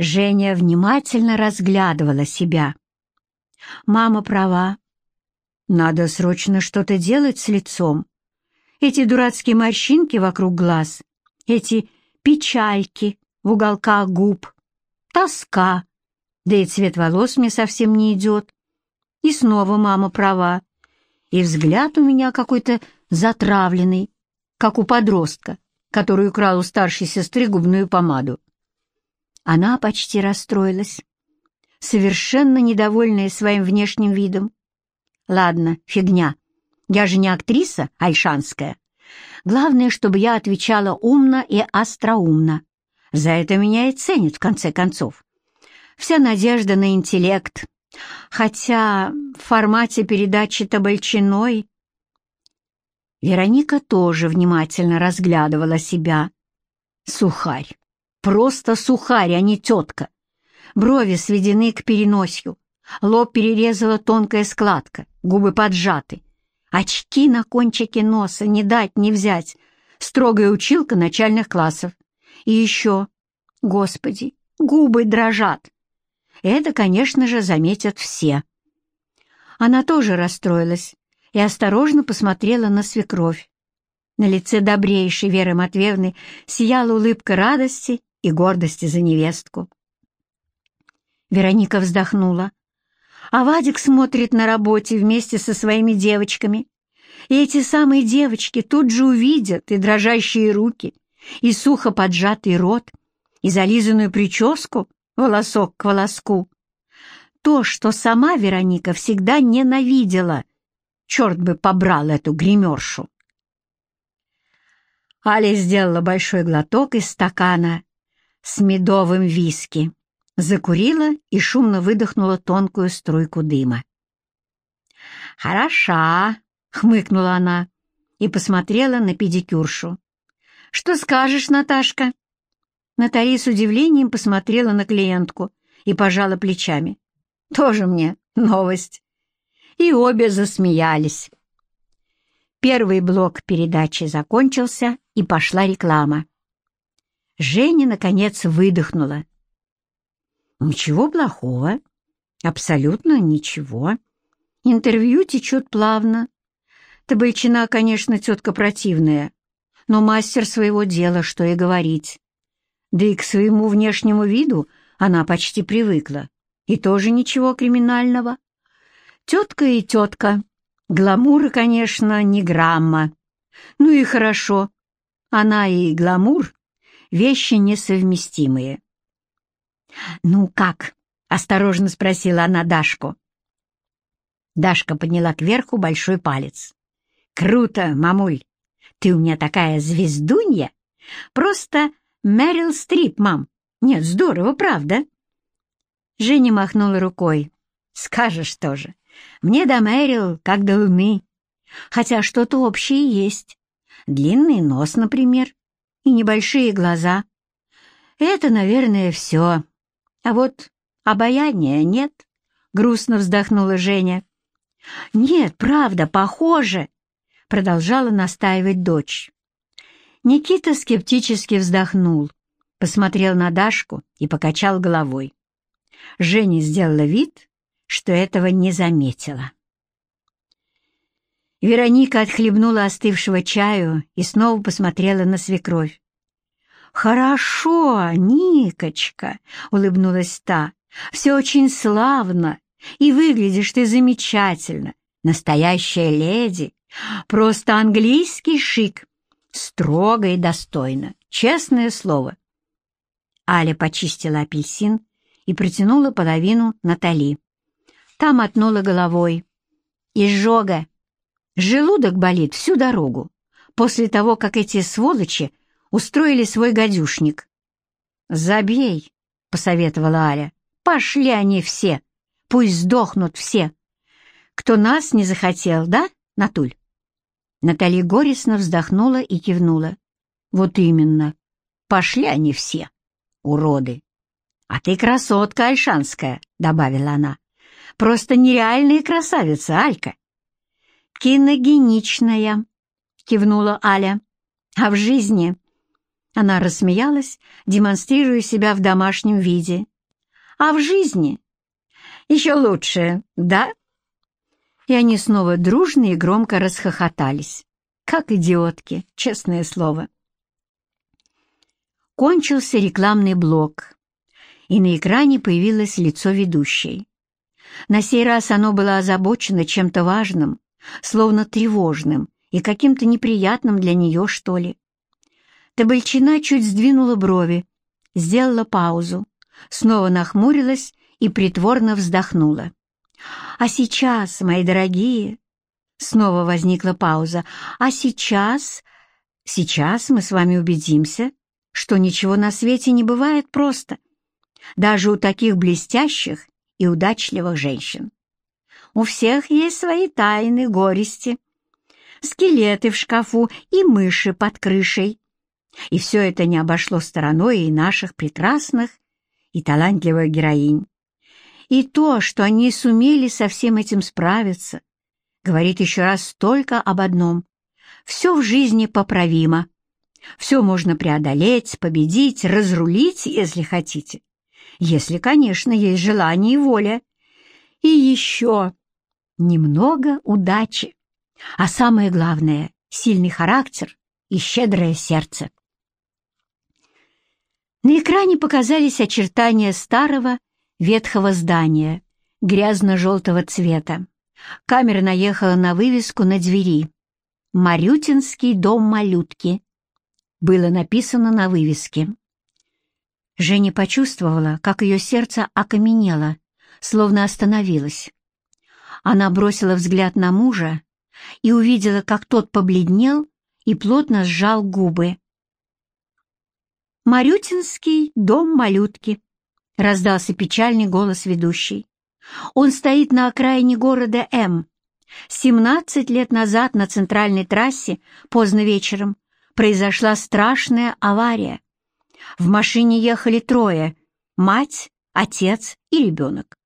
Женя внимательно разглядывала себя. Мама права. Надо срочно что-то делать с лицом. Эти дурацкие морщинки вокруг глаз, эти печальки в уголках губ, тоска, да и цвет волос мне совсем не идет. И снова мама права. И взгляд у меня какой-то затравленный, как у подростка, который украл у старшей сестры губную помаду. Она почти расстроилась, совершенно недовольная своим внешним видом. Ладно, фигня. Я же не актриса альшанская. Главное, чтобы я отвечала умно и остроумно. За это меня и ценят, в конце концов. Вся надежда на интеллект. Хотя в формате передачи Табальчиной Вероника тоже внимательно разглядывала себя. Сухарь. Просто сухарь, а не тетка. Брови сведены к переносью, лоб перерезала тонкая складка, губы поджаты. Очки на кончике носа не дать не взять. Строгая училка начальных классов. И еще, господи, губы дрожат. Это, конечно же, заметят все. Она тоже расстроилась и осторожно посмотрела на свекровь. На лице добрейшей Веры Матвеевны сияла улыбка радости и гордости за невестку. Вероника вздохнула. А Вадик смотрит на работе вместе со своими девочками. И эти самые девочки тут же увидят и дрожащие руки, и сухо поджатый рот, и зализанную прическу, волосок к волоску. То, что сама Вероника всегда ненавидела. Черт бы побрал эту гримершу. Аля сделала большой глоток из стакана с медовым виски, закурила и шумно выдохнула тонкую струйку дыма. «Хороша!» — хмыкнула она и посмотрела на педикюршу. «Что скажешь, Наташка?» Натали с удивлением посмотрела на клиентку и пожала плечами. «Тоже мне новость». И обе засмеялись. Первый блок передачи закончился, и пошла реклама. Женя, наконец, выдохнула. «Ничего плохого. Абсолютно ничего. Интервью течет плавно. Табальчина, конечно, тетка противная, но мастер своего дела, что и говорить. Да и к своему внешнему виду она почти привыкла. И тоже ничего криминального. Тетка и тетка. Гламура, конечно, не грамма. Ну и хорошо. Она и гламур — вещи несовместимые. «Ну как?» — осторожно спросила она Дашку. Дашка подняла кверху большой палец. «Круто, мамуль! Ты у меня такая звездунья! Просто Мэрил Стрип, мам! Нет, здорово, правда?» Женя махнула рукой. «Скажешь тоже. Мне до Мэрил как до луны. Хотя что-то общее есть. Длинный нос, например, и небольшие глаза. Это, наверное, все. А вот обаяния нет, — грустно вздохнула Женя. «Нет, правда, похоже», — продолжала настаивать дочь. Никита скептически вздохнул, посмотрел на Дашку и покачал головой. Женя сделала вид, что этого не заметила. Вероника отхлебнула остывшего чаю и снова посмотрела на свекровь. «Хорошо, Никочка», — улыбнулась та, — «все очень славно, и выглядишь ты замечательно, настоящая леди, просто английский шик, строго и достойно, честное слово». Аля почистила апельсин и протянула половину Натали. Та мотнула головой. «Изжога!» Желудок болит всю дорогу, после того, как эти сволочи устроили свой гадюшник. «Забей», — посоветовала Аля. «Пошли они все, пусть сдохнут все. Кто нас не захотел, да, Натуль?» Наталья горестно вздохнула и кивнула. «Вот именно. Пошли они все, уроды». «А ты красотка альшанская», — добавила она. «Просто нереальная красавица, Алька. «Киногеничная», — кивнула Аля. «А в жизни Она рассмеялась, демонстрируя себя в домашнем виде. «А в жизни? Еще лучше, да?» И они снова дружно и громко расхохотались. Как идиотки, честное слово. Кончился рекламный блок, и на экране появилось лицо ведущей. На сей раз оно было озабочено чем-то важным, словно тревожным и каким-то неприятным для нее, что ли. Табальчина чуть сдвинула брови, сделала паузу, снова нахмурилась и притворно вздохнула. «А сейчас, мои дорогие...» Снова возникла пауза. «А сейчас... Сейчас мы с вами убедимся, что ничего на свете не бывает просто, даже у таких блестящих и удачливых женщин. У всех есть свои тайны, горести, скелеты в шкафу и мыши под крышей. И все это не обошло стороной и наших прекрасных и талантливых героинь. И то, что они сумели со всем этим справиться, говорит еще раз только об одном. Все в жизни поправимо. Все можно преодолеть, победить, разрулить, если хотите. Если, конечно, есть желание и воля. И еще немного удачи. А самое главное — сильный характер и щедрое сердце. На экране показались очертания старого ветхого здания, грязно-желтого цвета. Камера наехала на вывеску на двери. «Марютинский дом малютки» было написано на вывеске. Женя почувствовала, как ее сердце окаменело, словно остановилось. Она бросила взгляд на мужа и увидела, как тот побледнел и плотно сжал губы. «Марютинский дом малютки», — раздался печальный голос ведущей. «Он стоит на окраине города М. Семнадцать лет назад на центральной трассе, поздно вечером, произошла страшная авария. В машине ехали трое — мать, отец и ребенок.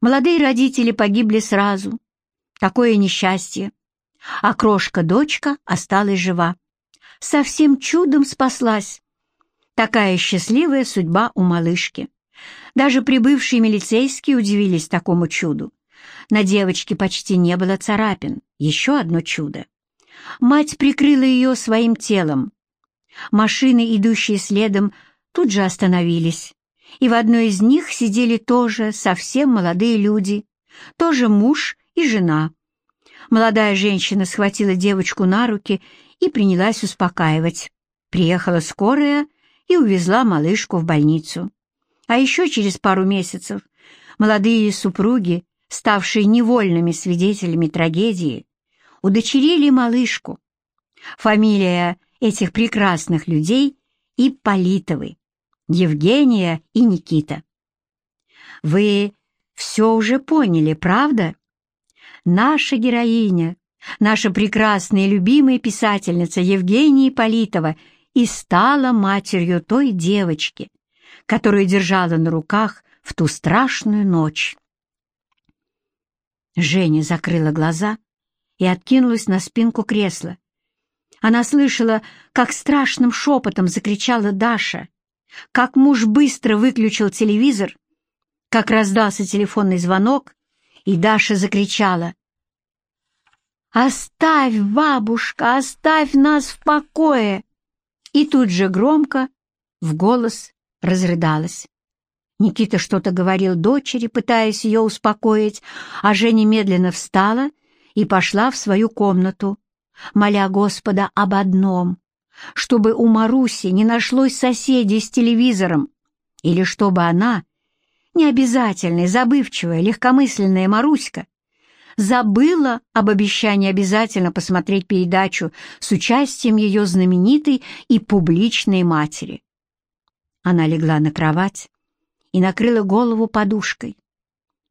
Молодые родители погибли сразу. Такое несчастье. А крошка-дочка осталась жива. Совсем чудом спаслась. Такая счастливая судьба у малышки. Даже прибывшие милицейские удивились такому чуду. На девочке почти не было царапин. Еще одно чудо. Мать прикрыла ее своим телом. Машины, идущие следом, тут же остановились и в одной из них сидели тоже совсем молодые люди, тоже муж и жена. Молодая женщина схватила девочку на руки и принялась успокаивать. Приехала скорая и увезла малышку в больницу. А еще через пару месяцев молодые супруги, ставшие невольными свидетелями трагедии, удочерили малышку. Фамилия этих прекрасных людей — Ипполитовы. Евгения и Никита. Вы все уже поняли, правда? Наша героиня, наша прекрасная и любимая писательница Евгения Политова и стала матерью той девочки, которую держала на руках в ту страшную ночь. Женя закрыла глаза и откинулась на спинку кресла. Она слышала, как страшным шепотом закричала Даша — как муж быстро выключил телевизор, как раздался телефонный звонок, и Даша закричала. «Оставь, бабушка, оставь нас в покое!» И тут же громко, в голос, разрыдалась. Никита что-то говорил дочери, пытаясь ее успокоить, а Женя медленно встала и пошла в свою комнату, моля Господа об одном чтобы у Маруси не нашлось соседей с телевизором, или чтобы она, необязательная, забывчивая, легкомысленная Маруська, забыла об обещании обязательно посмотреть передачу с участием ее знаменитой и публичной матери. Она легла на кровать и накрыла голову подушкой,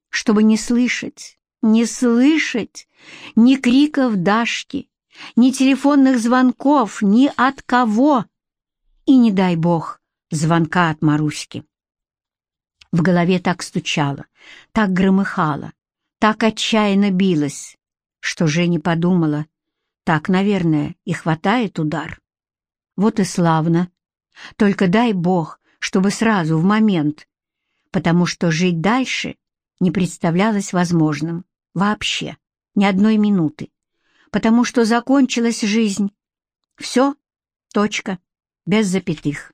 чтобы не слышать, не слышать ни криков Дашки, ни телефонных звонков, ни от кого. И не дай бог звонка от Маруськи. В голове так стучало, так громыхало, так отчаянно билось, что Женя подумала, так, наверное, и хватает удар. Вот и славно. Только дай Бог, чтобы сразу, в момент, потому что жить дальше не представлялось возможным. Вообще, ни одной минуты. Потому что закончилась жизнь. Все, точка, без запятых.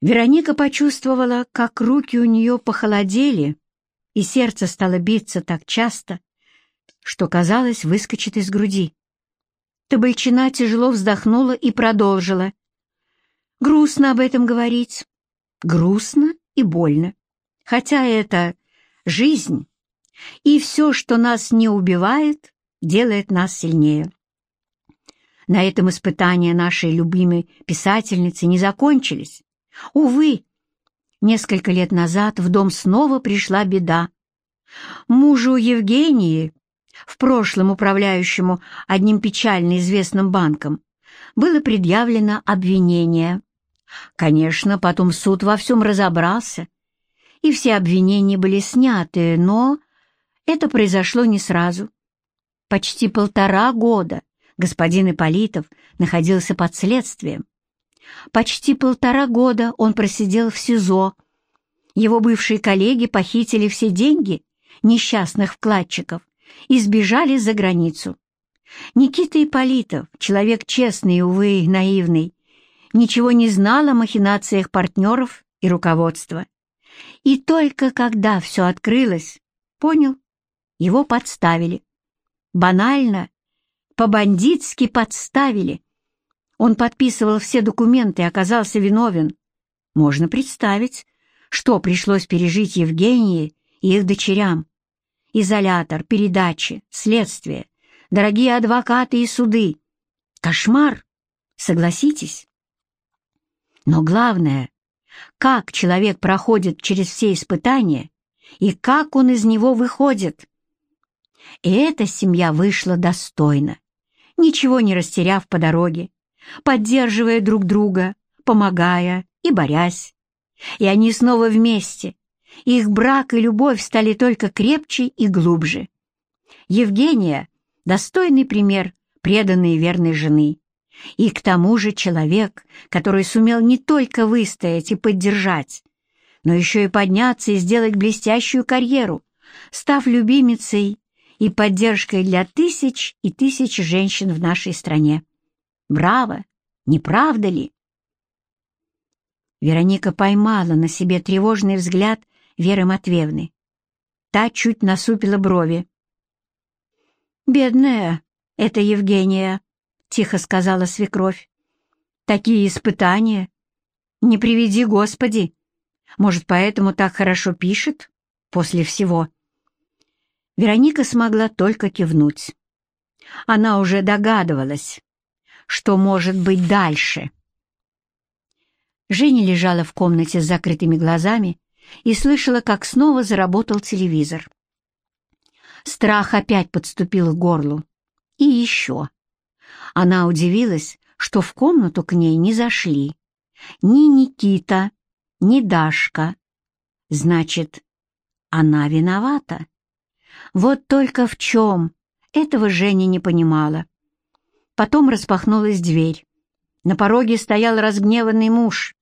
Вероника почувствовала, как руки у нее похолодели, и сердце стало биться так часто, что, казалось, выскочит из груди. Табальчина тяжело вздохнула и продолжила. Грустно об этом говорить. Грустно и больно. Хотя это жизнь, и все, что нас не убивает, делает нас сильнее. На этом испытания нашей любимой писательницы не закончились. Увы, несколько лет назад в дом снова пришла беда. Мужу Евгении, в прошлом управляющему одним печально известным банком, было предъявлено обвинение. Конечно, потом суд во всем разобрался, и все обвинения были сняты, но это произошло не сразу. Почти полтора года господин Ипполитов находился под следствием. Почти полтора года он просидел в СИЗО. Его бывшие коллеги похитили все деньги несчастных вкладчиков и сбежали за границу. Никита Ипполитов, человек честный и, увы, наивный, ничего не знал о махинациях партнеров и руководства. И только когда все открылось, понял, его подставили. Банально, по-бандитски подставили. Он подписывал все документы и оказался виновен. Можно представить, что пришлось пережить Евгении и их дочерям. Изолятор, передачи, следствие, дорогие адвокаты и суды. Кошмар, согласитесь? Но главное, как человек проходит через все испытания и как он из него выходит. И эта семья вышла достойно, ничего не растеряв по дороге, поддерживая друг друга, помогая и борясь. И они снова вместе. Их брак и любовь стали только крепче и глубже. Евгения — достойный пример преданной и верной жены. И к тому же человек, который сумел не только выстоять и поддержать, но еще и подняться и сделать блестящую карьеру, став любимицей и поддержкой для тысяч и тысяч женщин в нашей стране. Браво! Не правда ли? Вероника поймала на себе тревожный взгляд Веры Матвеевны. Та чуть насупила брови. «Бедная, это Евгения», — тихо сказала свекровь. «Такие испытания! Не приведи, Господи! Может, поэтому так хорошо пишет после всего?» Вероника смогла только кивнуть. Она уже догадывалась, что может быть дальше. Женя лежала в комнате с закрытыми глазами и слышала, как снова заработал телевизор. Страх опять подступил к горлу. И еще. Она удивилась, что в комнату к ней не зашли. Ни Никита, ни Дашка. Значит, она виновата. Вот только в чем, этого Женя не понимала. Потом распахнулась дверь. На пороге стоял разгневанный муж.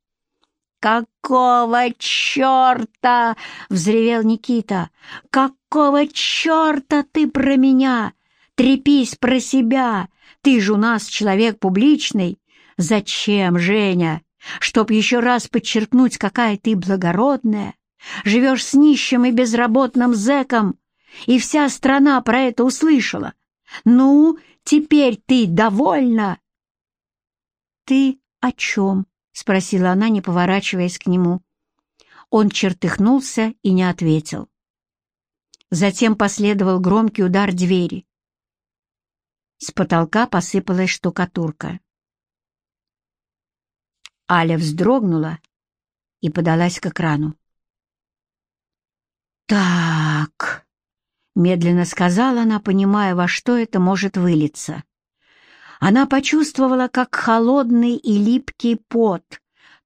«Какого черта?» — взревел Никита. «Какого черта ты про меня? Трепись про себя! Ты же у нас человек публичный! Зачем, Женя? Чтоб еще раз подчеркнуть, какая ты благородная! Живешь с нищим и безработным зэком, и вся страна про это услышала. Ну, теперь ты довольна?» «Ты о чем?» — спросила она, не поворачиваясь к нему. Он чертыхнулся и не ответил. Затем последовал громкий удар двери. С потолка посыпалась штукатурка. Аля вздрогнула и подалась к экрану. «Так», — медленно сказала она, понимая, во что это может вылиться. Она почувствовала, как холодный и липкий пот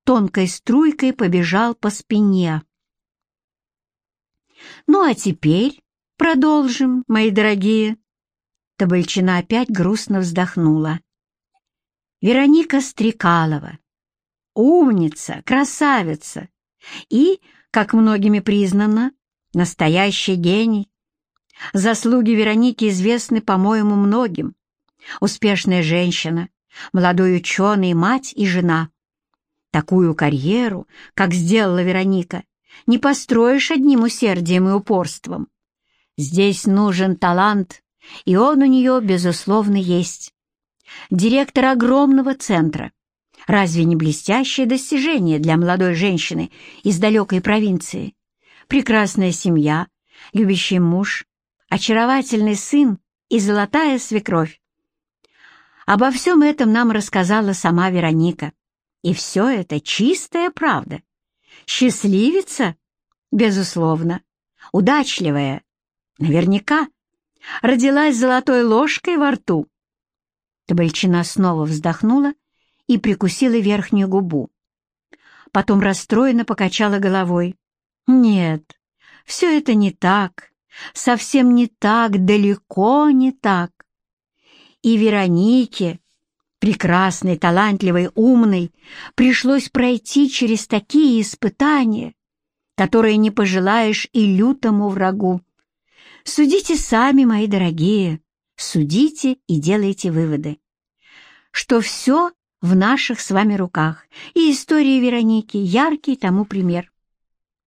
тонкой струйкой побежал по спине. «Ну а теперь продолжим, мои дорогие». Табальчина опять грустно вздохнула. Вероника Стрекалова. Умница, красавица и, как многими признано, настоящий гений. Заслуги Вероники известны, по-моему, многим. Успешная женщина, молодой ученый, мать и жена. Такую карьеру, как сделала Вероника, не построишь одним усердием и упорством. Здесь нужен талант, и он у нее, безусловно, есть. Директор огромного центра. Разве не блестящее достижение для молодой женщины из далекой провинции? Прекрасная семья, любящий муж, очаровательный сын и золотая свекровь. Обо всем этом нам рассказала сама Вероника. И все это чистая правда. Счастливица? Безусловно. Удачливая? Наверняка. Родилась золотой ложкой во рту. Табальчина снова вздохнула и прикусила верхнюю губу. Потом расстроенно покачала головой. «Нет, все это не так, совсем не так, далеко не так. И Веронике, прекрасной, талантливой, умной, пришлось пройти через такие испытания, которые не пожелаешь и лютому врагу. Судите сами, мои дорогие, судите и делайте выводы. Что все в наших с вами руках, и история Вероники — яркий тому пример.